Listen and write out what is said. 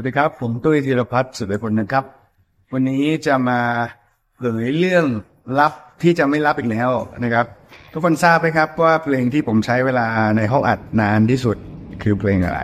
วัสดีครับ ผมตุ้ยธีรพัฒน์สุดผลนะครับ วันนี้จะมาเผยเรื่องลับที่จะไม่ลับอีกแล้วนะครับ ทุกคนทราบไหมครับว่าเพลงที่ผมใช้เวลาในห้องอัดนานที่สุดคือเพลงอะไร